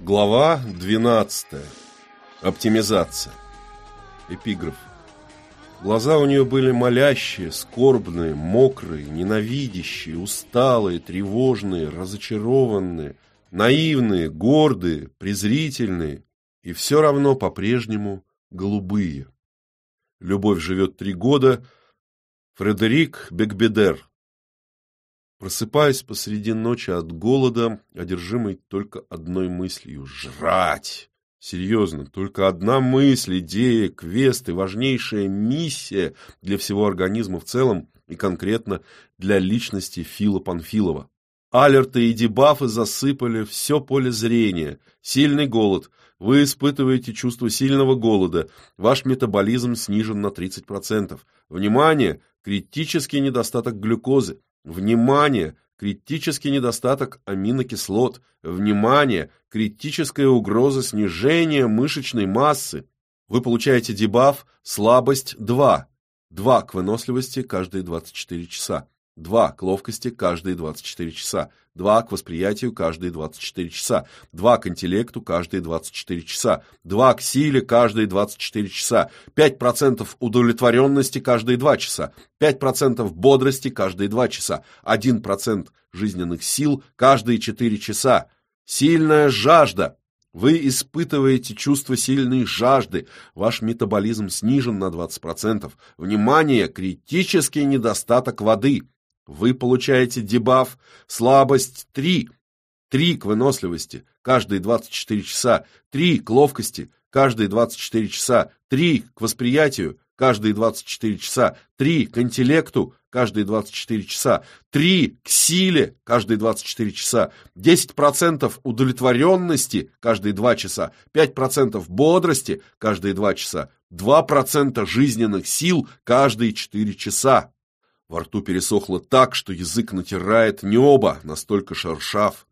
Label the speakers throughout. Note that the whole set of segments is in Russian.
Speaker 1: Глава 12. Оптимизация. Эпиграф. Глаза у нее были молящие, скорбные, мокрые, ненавидящие, усталые, тревожные, разочарованные, наивные, гордые, презрительные и все равно по-прежнему голубые. Любовь живет три года. Фредерик Бекбедер. Просыпаясь посреди ночи от голода, одержимый только одной мыслью — жрать. Серьезно, только одна мысль, идея, квест и важнейшая миссия для всего организма в целом и конкретно для личности Фила Панфилова. Алерты и дебафы засыпали все поле зрения. Сильный голод. Вы испытываете чувство сильного голода. Ваш метаболизм снижен на 30%. Внимание! Критический недостаток глюкозы. Внимание! Критический недостаток аминокислот. Внимание! Критическая угроза снижения мышечной массы. Вы получаете дебаф «Слабость 2». 2 к выносливости каждые 24 часа. 2 к ловкости каждые 24 часа, 2 к восприятию каждые 24 часа, 2 к интеллекту каждые 24 часа, 2 к силе каждые 24 часа, 5% удовлетворенности каждые 2 часа, 5% бодрости каждые 2 часа, 1% жизненных сил каждые 4 часа. Сильная жажда. Вы испытываете чувство сильной жажды, ваш метаболизм снижен на 20%. Внимание, критический недостаток воды – вы получаете дебаф «Слабость 3». 3 к выносливости каждые 24 часа, 3 к ловкости каждые 24 часа, 3 к восприятию каждые 24 часа, 3 к интеллекту каждые 24 часа, 3 к силе каждые 24 часа, 10% удовлетворенности каждые 2 часа, 5% бодрости каждые 2 часа, 2% жизненных сил каждые 4 часа. Во рту пересохло так, что язык натирает небо, настолько шершав.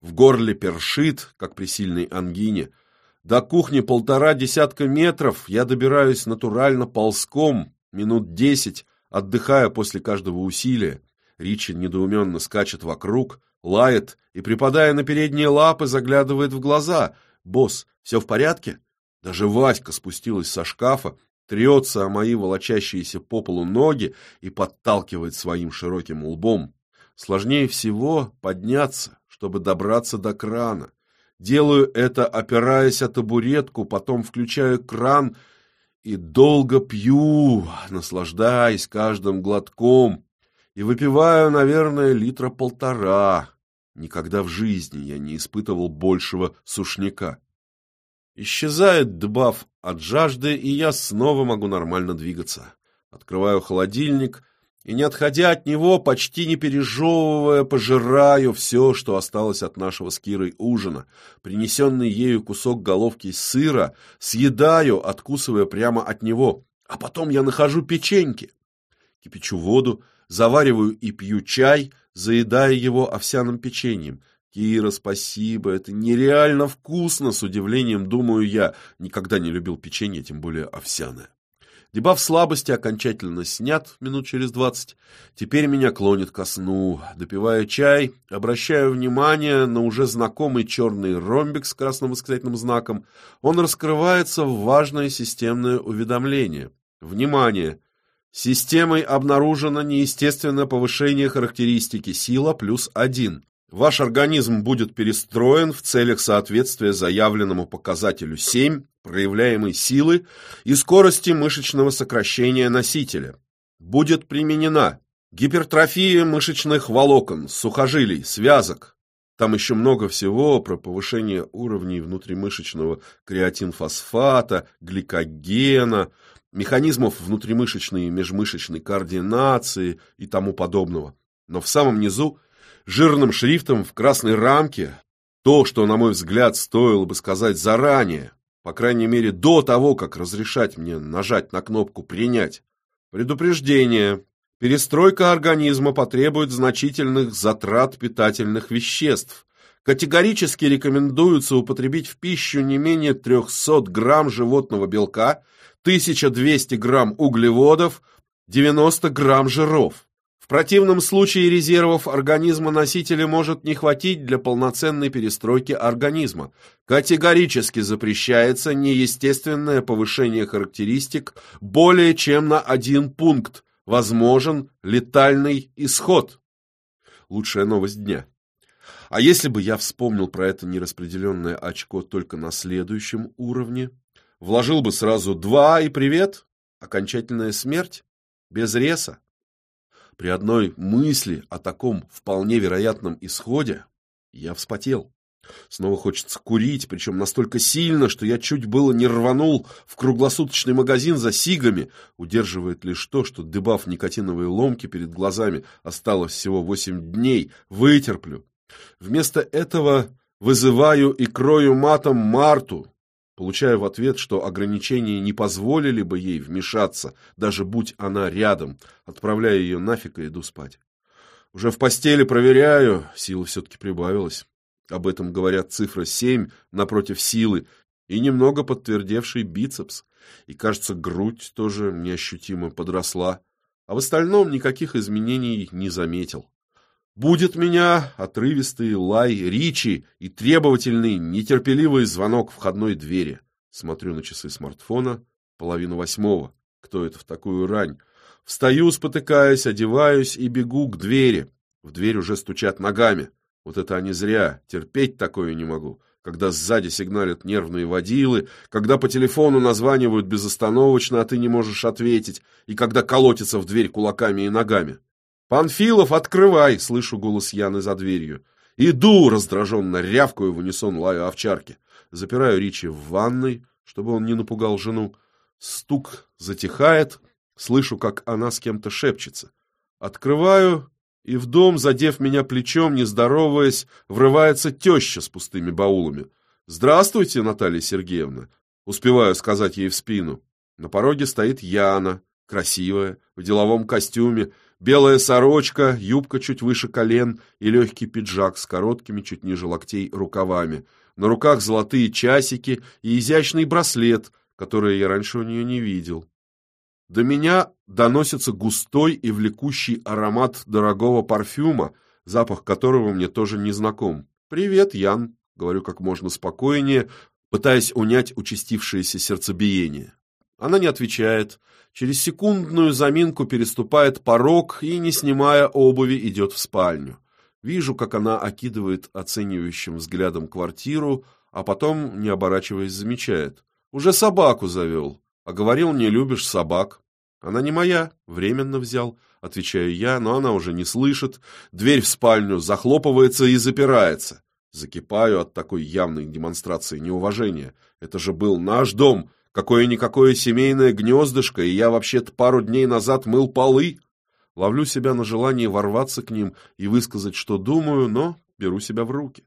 Speaker 1: В горле першит, как при сильной ангине. До кухни полтора десятка метров, я добираюсь натурально ползком, минут десять, отдыхая после каждого усилия. Ричи недоуменно скачет вокруг, лает и, припадая на передние лапы, заглядывает в глаза. «Босс, все в порядке?» Даже Васька спустилась со шкафа, трется о мои волочащиеся по полу ноги и подталкивает своим широким лбом. Сложнее всего подняться, чтобы добраться до крана. Делаю это, опираясь о табуретку, потом включаю кран и долго пью, наслаждаясь каждым глотком, и выпиваю, наверное, литра полтора. Никогда в жизни я не испытывал большего сушняка. Исчезает дебаф от жажды, и я снова могу нормально двигаться. Открываю холодильник и, не отходя от него, почти не пережевывая, пожираю все, что осталось от нашего с Кирой ужина. Принесенный ею кусок головки сыра съедаю, откусывая прямо от него. А потом я нахожу печеньки. Кипячу воду, завариваю и пью чай, заедая его овсяным печеньем. Кира, спасибо, это нереально вкусно, с удивлением думаю я. Никогда не любил печенье, тем более овсяное. Дебаф слабости окончательно снят минут через двадцать. Теперь меня клонит ко сну. Допивая чай, обращаю внимание на уже знакомый черный ромбик с красным восклицательным знаком. Он раскрывается в важное системное уведомление. Внимание! Системой обнаружено неестественное повышение характеристики сила плюс один. Ваш организм будет перестроен в целях соответствия заявленному показателю 7 проявляемой силы и скорости мышечного сокращения носителя. Будет применена гипертрофия мышечных волокон, сухожилий, связок. Там еще много всего про повышение уровней внутримышечного креатинфосфата, гликогена, механизмов внутримышечной и межмышечной координации и тому подобного. Но в самом низу – жирным шрифтом в красной рамке то, что, на мой взгляд, стоило бы сказать заранее, по крайней мере, до того, как разрешать мне нажать на кнопку «Принять». Предупреждение. Перестройка организма потребует значительных затрат питательных веществ. Категорически рекомендуется употребить в пищу не менее 300 грамм животного белка, 1200 грамм углеводов, 90 грамм жиров противном случае резервов организма носителя может не хватить для полноценной перестройки организма. Категорически запрещается неестественное повышение характеристик более чем на один пункт. Возможен летальный исход. Лучшая новость дня. А если бы я вспомнил про это нераспределенное очко только на следующем уровне, вложил бы сразу два и привет, окончательная смерть, без реса. При одной мысли о таком вполне вероятном исходе я вспотел. Снова хочется курить, причем настолько сильно, что я чуть было не рванул в круглосуточный магазин за сигами. Удерживает лишь то, что, дебав никотиновые ломки перед глазами, осталось всего восемь дней. Вытерплю. Вместо этого вызываю и крою матом Марту, получая в ответ, что ограничения не позволили бы ей вмешаться, даже будь она рядом, отправляя ее нафиг и иду спать. Уже в постели проверяю, сила все-таки прибавилась. Об этом говорят цифра 7 напротив силы и немного подтвердевший бицепс. И, кажется, грудь тоже неощутимо подросла. А в остальном никаких изменений не заметил. Будет меня отрывистый лай Ричи и требовательный, нетерпеливый звонок входной двери. Смотрю на часы смартфона. Половину восьмого. Кто это в такую рань? Встаю, спотыкаясь, одеваюсь и бегу к двери. В дверь уже стучат ногами. Вот это они зря. Терпеть такое не могу. Когда сзади сигналят нервные водилы, когда по телефону названивают безостановочно, а ты не можешь ответить, и когда колотятся в дверь кулаками и ногами. «Панфилов, открывай!» — слышу голос Яны за дверью. Иду, раздраженно рявкаю в унисон лаю овчарки. Запираю Ричи в ванной, чтобы он не напугал жену. Стук затихает, слышу, как она с кем-то шепчется. Открываю, и в дом, задев меня плечом, не здороваясь, врывается теща с пустыми баулами. «Здравствуйте, Наталья Сергеевна!» Успеваю сказать ей в спину. На пороге стоит Яна, красивая, в деловом костюме, Белая сорочка, юбка чуть выше колен и легкий пиджак с короткими чуть ниже локтей рукавами. На руках золотые часики и изящный браслет, который я раньше у нее не видел. До меня доносится густой и влекущий аромат дорогого парфюма, запах которого мне тоже не знаком. «Привет, Ян», — говорю как можно спокойнее, пытаясь унять участившееся сердцебиение. Она не отвечает, через секундную заминку переступает порог и, не снимая обуви, идет в спальню. Вижу, как она окидывает оценивающим взглядом квартиру, а потом, не оборачиваясь, замечает. «Уже собаку завел, а говорил, не любишь собак». «Она не моя, временно взял», — отвечаю я, но она уже не слышит. Дверь в спальню захлопывается и запирается. Закипаю от такой явной демонстрации неуважения. Это же был наш дом, Какое-никакое семейное гнездышко, и я вообще-то пару дней назад мыл полы. Ловлю себя на желании ворваться к ним и высказать, что думаю, но беру себя в руки.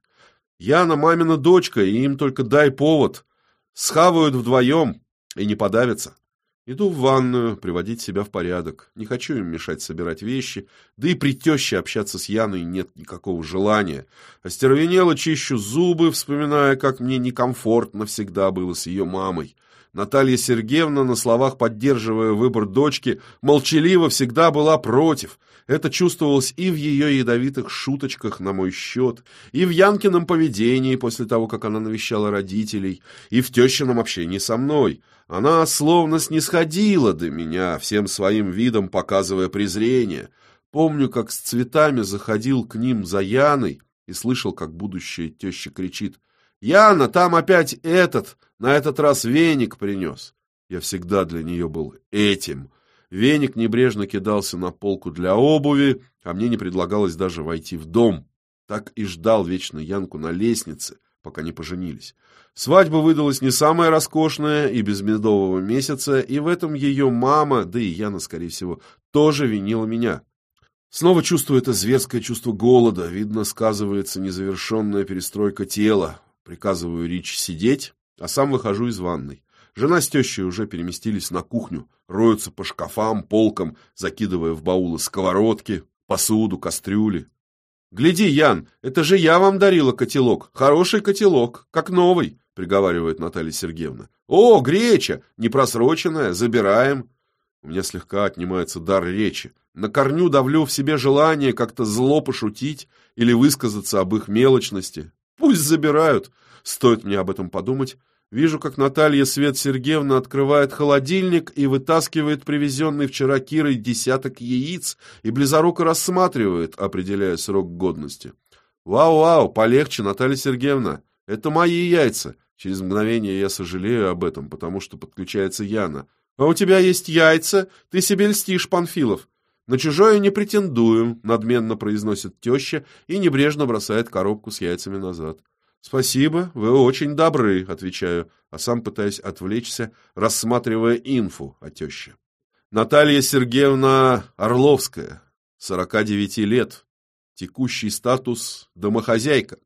Speaker 1: Яна мамина дочка, и им только дай повод. Схавают вдвоем и не подавятся. Иду в ванную, приводить себя в порядок. Не хочу им мешать собирать вещи, да и при теще общаться с Яной нет никакого желания. Остервенело чищу зубы, вспоминая, как мне некомфортно всегда было с ее мамой. Наталья Сергеевна, на словах поддерживая выбор дочки, молчаливо всегда была против. Это чувствовалось и в ее ядовитых шуточках на мой счет, и в Янкином поведении после того, как она навещала родителей, и в тещином общении со мной. Она словно снисходила до меня, всем своим видом показывая презрение. Помню, как с цветами заходил к ним за Яной и слышал, как будущая теща кричит «Яна, там опять этот!» На этот раз веник принес. Я всегда для нее был этим. Веник небрежно кидался на полку для обуви, а мне не предлагалось даже войти в дом. Так и ждал вечно Янку на лестнице, пока не поженились. Свадьба выдалась не самая роскошная и без медового месяца, и в этом ее мама, да и Яна, скорее всего, тоже винила меня. Снова чувствую это зверское чувство голода, видно, сказывается незавершенная перестройка тела. Приказываю Рич сидеть, а сам выхожу из ванной. Жена с тещей уже переместились на кухню, роются по шкафам, полкам, закидывая в баулы сковородки, посуду, кастрюли. «Гляди, Ян, это же я вам дарила котелок. Хороший котелок, как новый», — приговаривает Наталья Сергеевна. «О, греча, непросроченная, забираем». У меня слегка отнимается дар речи. На корню давлю в себе желание как-то зло пошутить или высказаться об их мелочности. Пусть забирают. Стоит мне об этом подумать. Вижу, как Наталья Свет Сергеевна открывает холодильник и вытаскивает привезенный вчера Кирой десяток яиц и близоруко рассматривает, определяя срок годности. «Вау-вау, полегче, Наталья Сергеевна, это мои яйца». Через мгновение я сожалею об этом, потому что подключается Яна. «А у тебя есть яйца? Ты себе льстишь, Панфилов. «На чужое не претендуем», — надменно произносит теща и небрежно бросает коробку с яйцами назад. «Спасибо, вы очень добры», — отвечаю, а сам пытаюсь отвлечься, рассматривая инфу о теще. Наталья Сергеевна Орловская, 49 лет, текущий статус домохозяйка,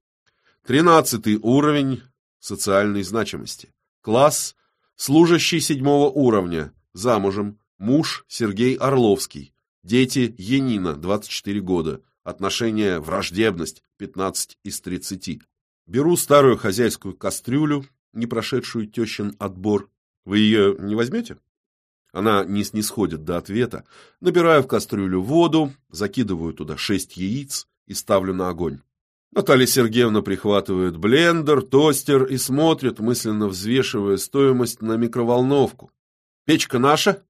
Speaker 1: тринадцатый уровень социальной значимости, класс служащий седьмого уровня, замужем, муж Сергей Орловский, Дети Енина, 24 года. Отношения враждебность, 15 из 30. Беру старую хозяйскую кастрюлю, не прошедшую тещин отбор. Вы ее не возьмете? Она не снисходит до ответа. Набираю в кастрюлю воду, закидываю туда шесть яиц и ставлю на огонь. Наталья Сергеевна прихватывает блендер, тостер и смотрит, мысленно взвешивая стоимость на микроволновку. «Печка наша?»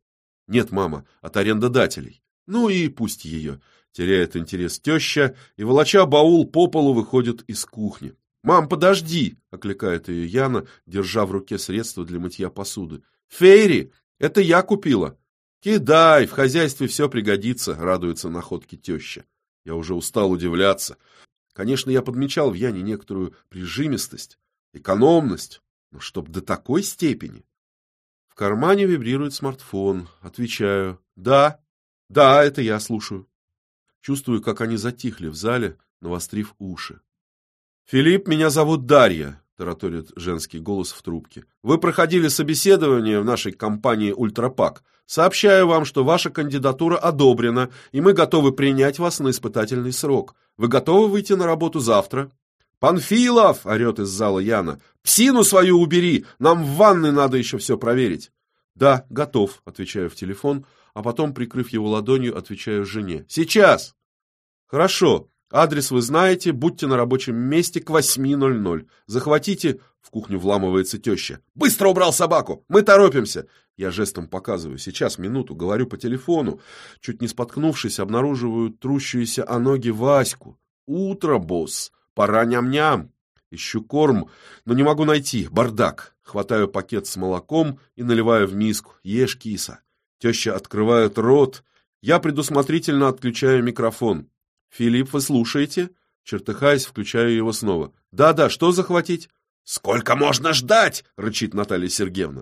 Speaker 1: «Нет, мама, от арендодателей». Ну и пусть ее. Теряет интерес теща, и, волоча баул по полу, выходит из кухни. «Мам, подожди!» — окликает ее Яна, держа в руке средства для мытья посуды. «Фейри! Это я купила!» «Кидай, в хозяйстве все пригодится», — радуется находке теща. Я уже устал удивляться. Конечно, я подмечал в Яне некоторую прижимистость, экономность, но чтоб до такой степени. В кармане вибрирует смартфон. Отвечаю «Да». Да, это я слушаю. Чувствую, как они затихли в зале, навострив уши. Филипп, меня зовут Дарья, тараторит женский голос в трубке. Вы проходили собеседование в нашей компании Ультрапак. Сообщаю вам, что ваша кандидатура одобрена, и мы готовы принять вас на испытательный срок. Вы готовы выйти на работу завтра? «Панфилов!» — орет из зала Яна. «Псину свою убери! Нам в ванной надо еще все проверить!» «Да, готов», — отвечаю в телефон, а потом, прикрыв его ладонью, отвечаю жене. «Сейчас!» «Хорошо. Адрес вы знаете. Будьте на рабочем месте к 8.00. Захватите...» В кухню вламывается теща. «Быстро убрал собаку! Мы торопимся!» Я жестом показываю. Сейчас, минуту, говорю по телефону. Чуть не споткнувшись, обнаруживаю трущуюся о ноги Ваську. «Утро, босс! Пора ням-ням!» Ищу корм, но не могу найти. Бардак. Хватаю пакет с молоком и наливаю в миску. Ешь, киса. Теща открывает рот. Я предусмотрительно отключаю микрофон. «Филипп, вы слушаете?» Чертыхаясь, включаю его снова. «Да-да, что захватить?» «Сколько можно ждать?» — рычит Наталья Сергеевна.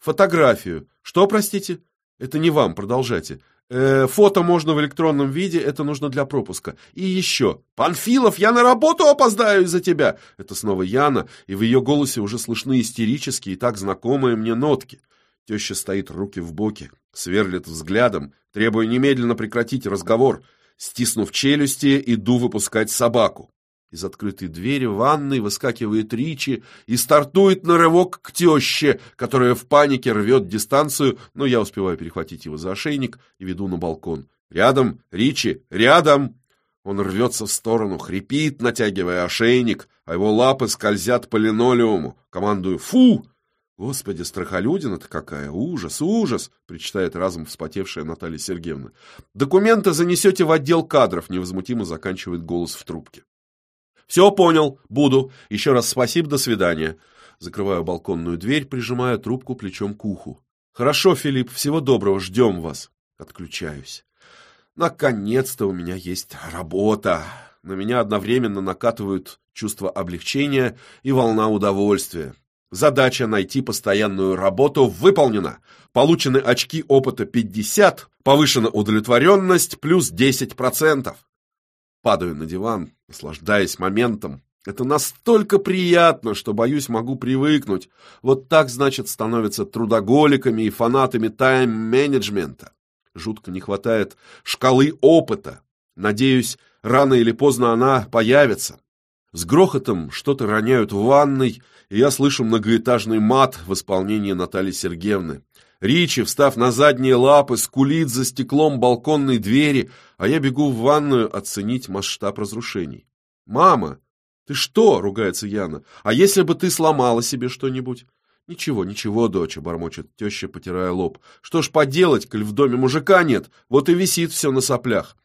Speaker 1: «Фотографию. Что, простите?» «Это не вам, продолжайте. Э, фото можно в электронном виде, это нужно для пропуска. И еще. Панфилов, я на работу опоздаю из-за тебя!» Это снова Яна, и в ее голосе уже слышны истерические и так знакомые мне нотки. Теща стоит руки в боки, сверлит взглядом, требуя немедленно прекратить разговор. Стиснув челюсти, иду выпускать собаку. Из открытой двери ванной выскакивает Ричи и стартует на рывок к теще, которая в панике рвет дистанцию, но я успеваю перехватить его за ошейник и веду на балкон. «Рядом! Ричи! Рядом!» Он рвется в сторону, хрипит, натягивая ошейник, а его лапы скользят по линолеуму. Командую «Фу!» «Господи, страхолюдина-то какая! Ужас, ужас!» — причитает разом вспотевшая Наталья Сергеевна. «Документы занесете в отдел кадров», — невозмутимо заканчивает голос в трубке. «Все понял, буду. Еще раз спасибо, до свидания». Закрываю балконную дверь, прижимая трубку плечом к уху. «Хорошо, Филипп, всего доброго, ждем вас». Отключаюсь. Наконец-то у меня есть работа. На меня одновременно накатывают чувство облегчения и волна удовольствия. Задача найти постоянную работу выполнена. Получены очки опыта 50, повышена удовлетворенность плюс 10%. Падаю на диван, наслаждаясь моментом. Это настолько приятно, что, боюсь, могу привыкнуть. Вот так, значит, становятся трудоголиками и фанатами тайм-менеджмента. Жутко не хватает шкалы опыта. Надеюсь, рано или поздно она появится. С грохотом что-то роняют в ванной, и я слышу многоэтажный мат в исполнении Натальи Сергеевны. Ричи, встав на задние лапы, скулит за стеклом балконной двери, а я бегу в ванную оценить масштаб разрушений. «Мама, ты что?» — ругается Яна. «А если бы ты сломала себе что-нибудь?» «Ничего, ничего, доча», — бормочет теща, потирая лоб. «Что ж поделать, коль в доме мужика нет? Вот и висит все на соплях».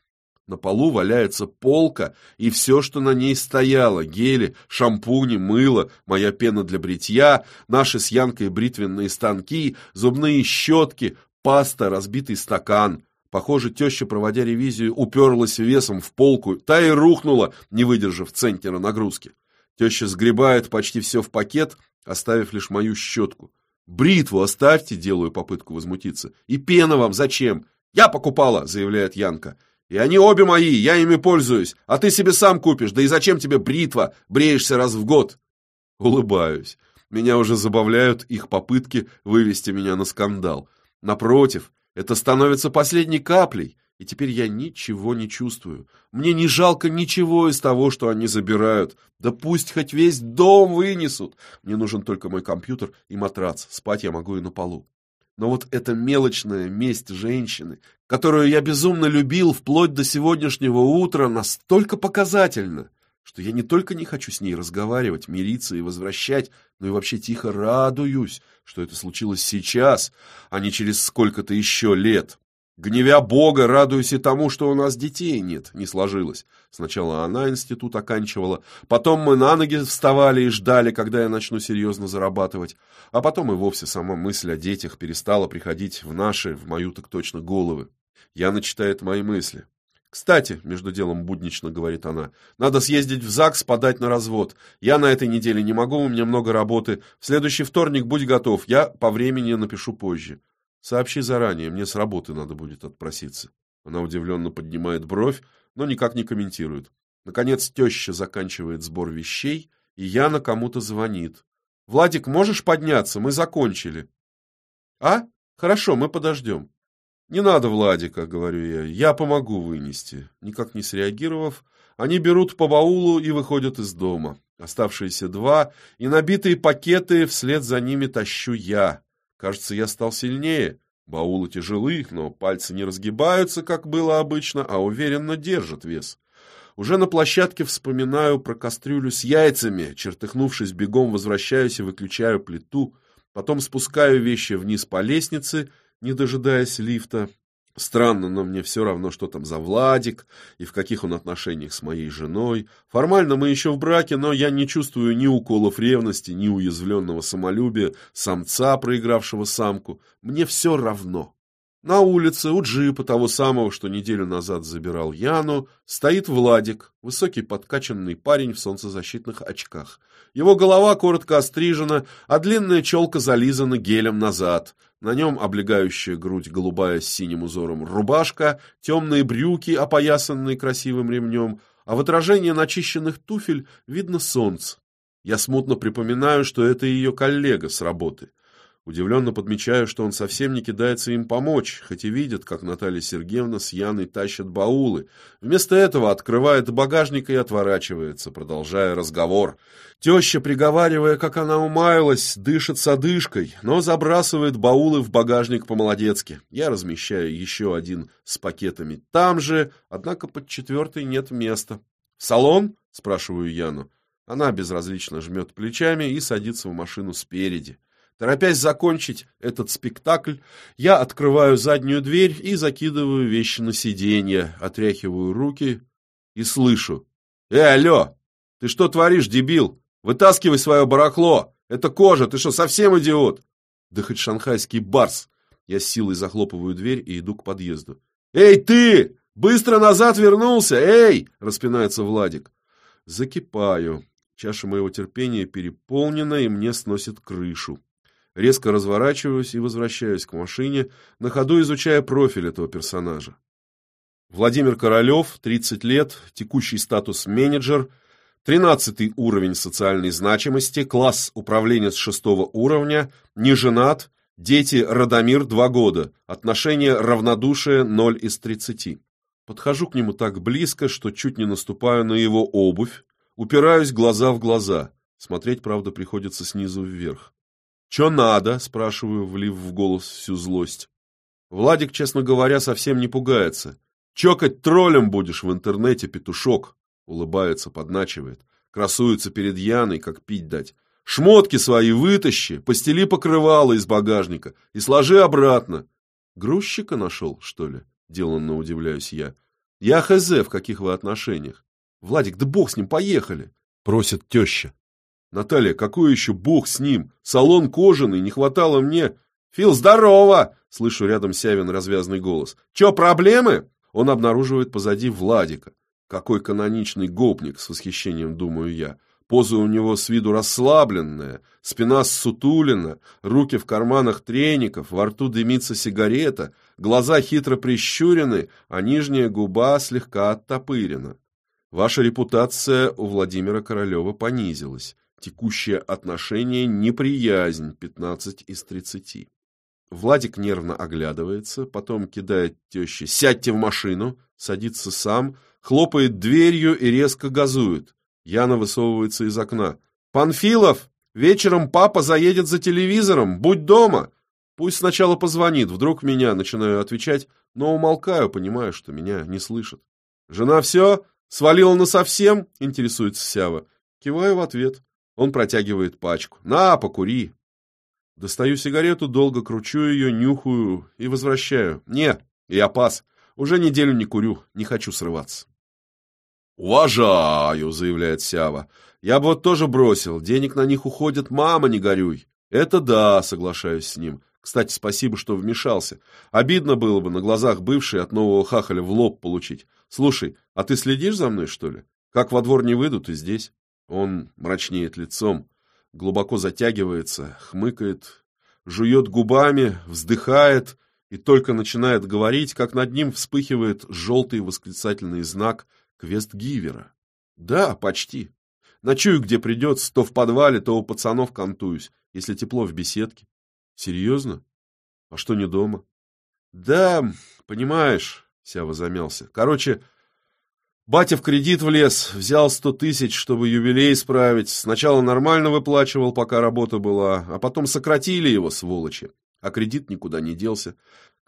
Speaker 1: На полу валяется полка и все, что на ней стояло. Гели, шампуни, мыло, моя пена для бритья, наши с Янкой бритвенные станки, зубные щетки, паста, разбитый стакан. Похоже, теща, проводя ревизию, уперлась весом в полку, та и рухнула, не выдержав центнера нагрузки. Теща сгребает почти все в пакет, оставив лишь мою щетку. «Бритву оставьте», — делаю попытку возмутиться. «И пена вам зачем?» «Я покупала», — заявляет Янка. И они обе мои, я ими пользуюсь, а ты себе сам купишь, да и зачем тебе бритва, бреешься раз в год?» Улыбаюсь. Меня уже забавляют их попытки вывести меня на скандал. Напротив, это становится последней каплей, и теперь я ничего не чувствую. Мне не жалко ничего из того, что они забирают. Да пусть хоть весь дом вынесут. Мне нужен только мой компьютер и матрац. Спать я могу и на полу. Но вот эта мелочная месть женщины, которую я безумно любил вплоть до сегодняшнего утра, настолько показательна, что я не только не хочу с ней разговаривать, мириться и возвращать, но и вообще тихо радуюсь, что это случилось сейчас, а не через сколько-то еще лет. Гневя Бога, радуюсь и тому, что у нас детей нет, не сложилось. Сначала она институт оканчивала, потом мы на ноги вставали и ждали, когда я начну серьезно зарабатывать, а потом и вовсе сама мысль о детях перестала приходить в наши, в мою так точно, головы. Яна читает мои мысли. «Кстати», — между делом буднично говорит она, — «надо съездить в ЗАГС, подать на развод. Я на этой неделе не могу, у меня много работы. В следующий вторник будь готов, я по времени напишу позже». Сообщи заранее, мне с работы надо будет отпроситься. Она удивленно поднимает бровь, но никак не комментирует. Наконец теща заканчивает сбор вещей, и Яна кому-то звонит. «Владик, можешь подняться? Мы закончили». «А? Хорошо, мы подождем». «Не надо, Владика», — говорю я, — «я помогу вынести». Никак не среагировав, они берут по баулу и выходят из дома. Оставшиеся два и набитые пакеты вслед за ними тащу я. Кажется, я стал сильнее. Баулы тяжелы, но пальцы не разгибаются, как было обычно, а уверенно держат вес. Уже на площадке вспоминаю про кастрюлю с яйцами. Чертыхнувшись, бегом возвращаюсь и выключаю плиту. Потом спускаю вещи вниз по лестнице, не дожидаясь лифта. Странно, но мне все равно, что там за Владик и в каких он отношениях с моей женой. Формально мы еще в браке, но я не чувствую ни уколов ревности, ни уязвленного самолюбия, самца, проигравшего самку. Мне все равно. На улице у джипа, того самого, что неделю назад забирал Яну, стоит Владик, высокий подкачанный парень в солнцезащитных очках. Его голова коротко острижена, а длинная челка зализана гелем назад. На нем облегающая грудь голубая с синим узором рубашка, темные брюки, опоясанные красивым ремнем, а в отражении начищенных туфель видно солнце. Я смутно припоминаю, что это ее коллега с работы. Удивленно подмечаю, что он совсем не кидается им помочь, хоть и видит, как Наталья Сергеевна с Яной тащат баулы. Вместо этого открывает багажник и отворачивается, продолжая разговор. Теща, приговаривая, как она умаялась, дышит с одышкой, но забрасывает баулы в багажник по-молодецки. Я размещаю еще один с пакетами там же, однако под четвертый нет места. «Салон?» – спрашиваю Яну. Она безразлично жмет плечами и садится в машину спереди. Торопясь закончить этот спектакль, я открываю заднюю дверь и закидываю вещи на сиденье, отряхиваю руки и слышу. «Эй, алло! Ты что творишь, дебил? Вытаскивай свое барахло! Это кожа, ты что, совсем идиот?» Да хоть шанхайский барс. Я с силой захлопываю дверь и иду к подъезду. «Эй, ты! Быстро назад вернулся! Эй!» — распинается Владик. Закипаю. Чаша моего терпения переполнена, и мне сносит крышу. Резко разворачиваюсь и возвращаюсь к машине, на ходу изучая профиль этого персонажа. Владимир Королев, 30 лет, текущий статус менеджер, 13 уровень социальной значимости, класс управления с 6 уровня, не женат, дети Радомир 2 года, отношение равнодушие 0 из 30. Подхожу к нему так близко, что чуть не наступаю на его обувь, упираюсь глаза в глаза. Смотреть, правда, приходится снизу вверх. «Чё надо?» – спрашиваю, влив в голос всю злость. Владик, честно говоря, совсем не пугается. «Чокать троллем будешь в интернете, петушок!» Улыбается, подначивает. Красуется перед Яной, как пить дать. «Шмотки свои вытащи, постели покрывало из багажника и сложи обратно!» «Грузчика нашел, что ли?» – деланно удивляюсь я. «Я хз, в каких вы отношениях?» «Владик, да бог с ним, поехали!» – просит теща. Наталья, какой еще бог с ним? Салон кожаный, не хватало мне. Фил, здорово! Слышу рядом Сявин развязный голос. Че, проблемы? Он обнаруживает позади Владика. Какой каноничный гопник, с восхищением думаю я. Поза у него с виду расслабленная, спина ссутулена, руки в карманах треников, во рту дымится сигарета, глаза хитро прищурены, а нижняя губа слегка оттопырена. Ваша репутация у Владимира Королева понизилась. Текущее отношение – неприязнь, 15 из 30. Владик нервно оглядывается, потом кидает теще «Сядьте в машину!», садится сам, хлопает дверью и резко газует. Яна высовывается из окна. «Панфилов! Вечером папа заедет за телевизором! Будь дома!» Пусть сначала позвонит, вдруг меня начинаю отвечать, но умолкаю, понимаю, что меня не слышат. «Жена все? Свалила насовсем?» – интересуется Сява. Киваю в ответ. Он протягивает пачку. «На, покури!» Достаю сигарету, долго кручу ее, нюхаю и возвращаю. «Не, я пас. Уже неделю не курю, не хочу срываться». «Уважаю!» — заявляет Сява. «Я бы вот тоже бросил. Денег на них уходит, мама, не горюй». «Это да», — соглашаюсь с ним. «Кстати, спасибо, что вмешался. Обидно было бы на глазах бывшей от нового хахаля в лоб получить. Слушай, а ты следишь за мной, что ли? Как во двор не выйду, ты здесь?» Он мрачнеет лицом, глубоко затягивается, хмыкает, жует губами, вздыхает и только начинает говорить, как над ним вспыхивает желтый восклицательный знак квест-гивера. Да, почти. Ночую, где придется, то в подвале, то у пацанов кантуюсь, если тепло в беседке. Серьезно? А что не дома? Да, понимаешь, Сява замялся. Короче, Батя в кредит влез, взял сто тысяч, чтобы юбилей справить. Сначала нормально выплачивал, пока работа была, а потом сократили его, сволочи. А кредит никуда не делся.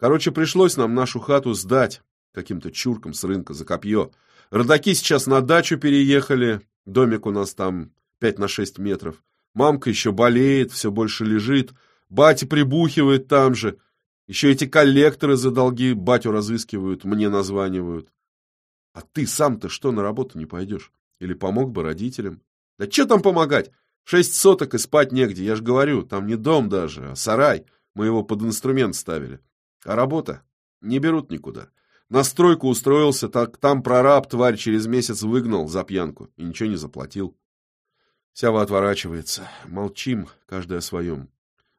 Speaker 1: Короче, пришлось нам нашу хату сдать каким-то чуркам с рынка за копье. Родаки сейчас на дачу переехали, домик у нас там пять на шесть метров. Мамка еще болеет, все больше лежит, батя прибухивает там же. Еще эти коллекторы за долги батю разыскивают, мне названивают. А ты сам-то что, на работу не пойдешь? Или помог бы родителям? Да что там помогать? Шесть соток и спать негде, я же говорю, там не дом даже, а сарай. Мы его под инструмент ставили. А работа? Не берут никуда. На стройку устроился, так там прораб тварь через месяц выгнал за пьянку и ничего не заплатил. Сява отворачивается. Молчим, каждый о своем.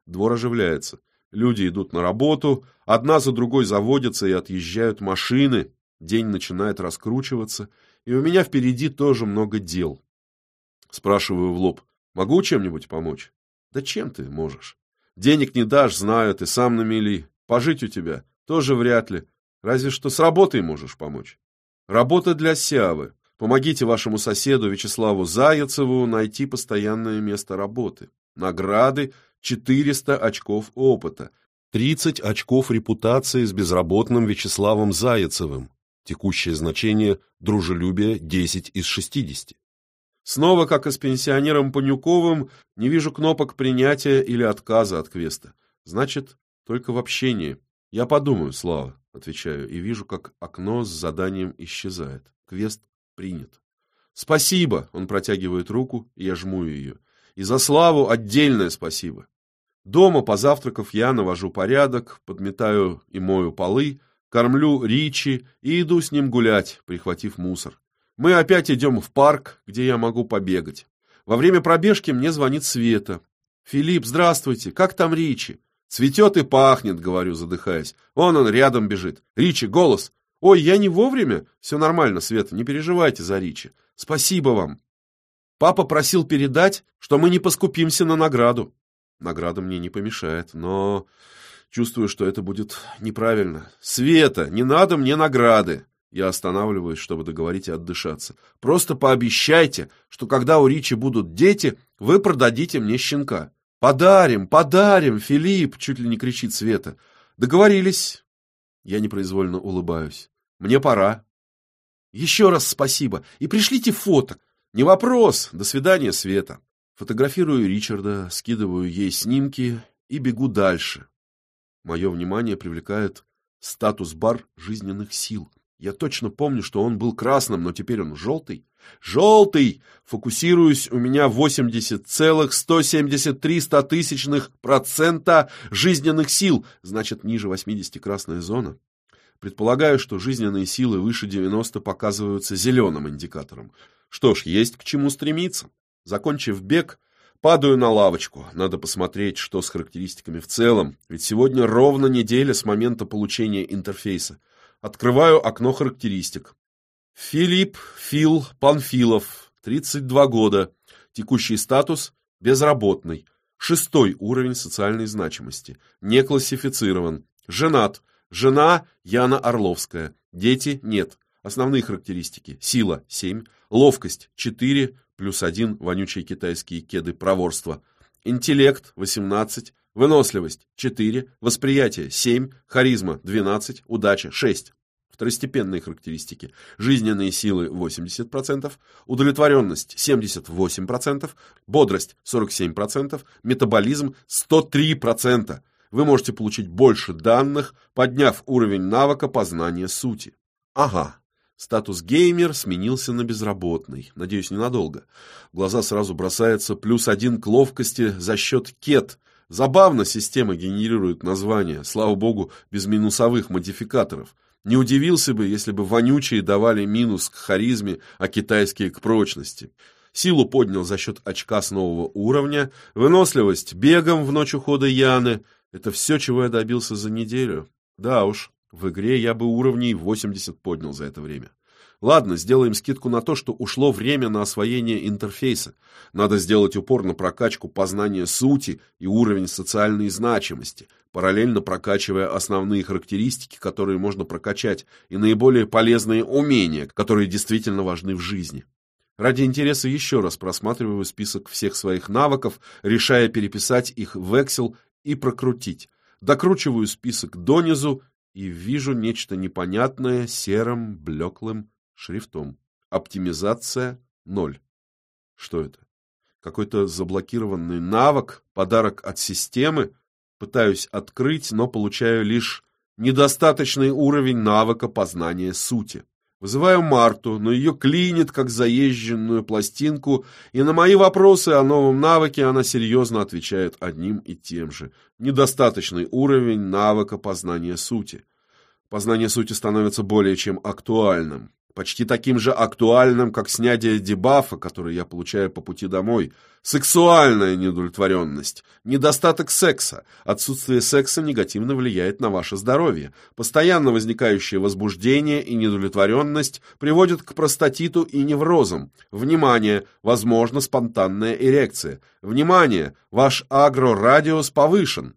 Speaker 1: Двор оживляется. Люди идут на работу, одна за другой заводятся и отъезжают машины, День начинает раскручиваться, и у меня впереди тоже много дел. Спрашиваю в лоб, могу чем-нибудь помочь? Да чем ты можешь? Денег не дашь, знаю, ты сам на мели. Пожить у тебя тоже вряд ли. Разве что с работой можешь помочь. Работа для Сявы. Помогите вашему соседу Вячеславу Заяцеву найти постоянное место работы. Награды 400 очков опыта, 30 очков репутации с безработным Вячеславом Заяцевым, Текущее значение дружелюбия 10 из 60. Снова, как и с пенсионером Панюковым, не вижу кнопок принятия или отказа от квеста. Значит, только в общении. Я подумаю, Слава, отвечаю, и вижу, как окно с заданием исчезает. Квест принят. Спасибо, он протягивает руку, и я жму ее. И за Славу отдельное спасибо. Дома, позавтракав, я навожу порядок, подметаю и мою полы, кормлю Ричи и иду с ним гулять, прихватив мусор. Мы опять идем в парк, где я могу побегать. Во время пробежки мне звонит Света. «Филипп, здравствуйте, как там Ричи?» «Цветет и пахнет», — говорю, задыхаясь. «Вон он рядом бежит. Ричи, голос!» «Ой, я не вовремя?» «Все нормально, Света, не переживайте за Ричи. Спасибо вам». Папа просил передать, что мы не поскупимся на награду. Награда мне не помешает, но Чувствую, что это будет неправильно. Света, не надо мне награды. Я останавливаюсь, чтобы договорить и отдышаться. Просто пообещайте, что когда у Ричи будут дети, вы продадите мне щенка. «Подарим, подарим, Филипп!» — чуть ли не кричит Света. «Договорились!» Я непроизвольно улыбаюсь. «Мне пора!» «Еще раз спасибо! И пришлите фото!» «Не вопрос! До свидания, Света!» Фотографирую Ричарда, скидываю ей снимки и бегу дальше. Мое внимание привлекает статус-бар жизненных сил. Я точно помню, что он был красным, но теперь он желтый. Желтый! Фокусируюсь, у меня 80,173 тысячных процента жизненных сил, значит, ниже 80 красная зона. Предполагаю, что жизненные силы выше 90 показываются зеленым индикатором. Что ж, есть к чему стремиться. Закончив бег, падаю на лавочку. Надо посмотреть, что с характеристиками в целом, ведь сегодня ровно неделя с момента получения интерфейса. Открываю окно характеристик. Филипп Фил Панфилов, 32 года. Текущий статус – безработный. Шестой уровень социальной значимости. Не классифицирован. Женат. Жена Яна Орловская. Дети – нет. Основные характеристики. Сила – 7. Ловкость – 4. Плюс 1. Вонючие китайские кеды проворства. Интеллект – 18. Выносливость – 4, восприятие – 7, харизма – 12, удача – 6. Второстепенные характеристики. Жизненные силы – 80%, удовлетворенность – 78%, бодрость – 47%, метаболизм – 103%. Вы можете получить больше данных, подняв уровень навыка познания сути. Ага, Статус геймер сменился на безработный. Надеюсь, ненадолго. В глаза сразу бросается плюс один к ловкости за счет кет – Забавно система генерирует названия, слава богу, без минусовых модификаторов. Не удивился бы, если бы вонючие давали минус к харизме, а китайские к прочности. Силу поднял за счет очка с нового уровня, выносливость бегом в ночь ухода Яны. Это все, чего я добился за неделю. Да уж, в игре я бы уровней 80 поднял за это время. Ладно, сделаем скидку на то, что ушло время на освоение интерфейса. Надо сделать упор на прокачку познания сути и уровень социальной значимости, параллельно прокачивая основные характеристики, которые можно прокачать, и наиболее полезные умения, которые действительно важны в жизни. Ради интереса еще раз просматриваю список всех своих навыков, решая переписать их в Excel и прокрутить. Докручиваю список донизу и вижу нечто непонятное серым, блеклым шрифтом. Оптимизация 0. Что это? Какой-то заблокированный навык, подарок от системы? Пытаюсь открыть, но получаю лишь недостаточный уровень навыка познания сути. Вызываю Марту, но ее клинит, как заезженную пластинку, и на мои вопросы о новом навыке она серьезно отвечает одним и тем же. Недостаточный уровень навыка познания сути. Познание сути становится более чем актуальным почти таким же актуальным, как снятие дебафа, который я получаю по пути домой. Сексуальная неудовлетворенность, недостаток секса, отсутствие секса негативно влияет на ваше здоровье. Постоянно возникающее возбуждение и неудовлетворенность приводят к простатиту и неврозам. Внимание, возможно спонтанная эрекция. Внимание, ваш агрорадиус повышен.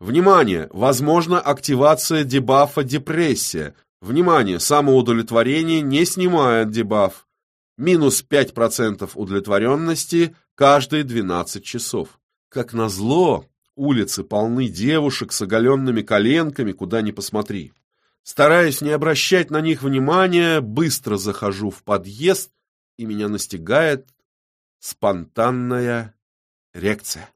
Speaker 1: Внимание! Возможно активация дебафа депрессия. Внимание! Самоудовлетворение не снимает дебаф. Минус 5% удовлетворенности каждые 12 часов. Как назло, улицы полны девушек с оголенными коленками, куда ни посмотри. Стараясь не обращать на них внимания, быстро захожу в подъезд, и меня настигает спонтанная реакция.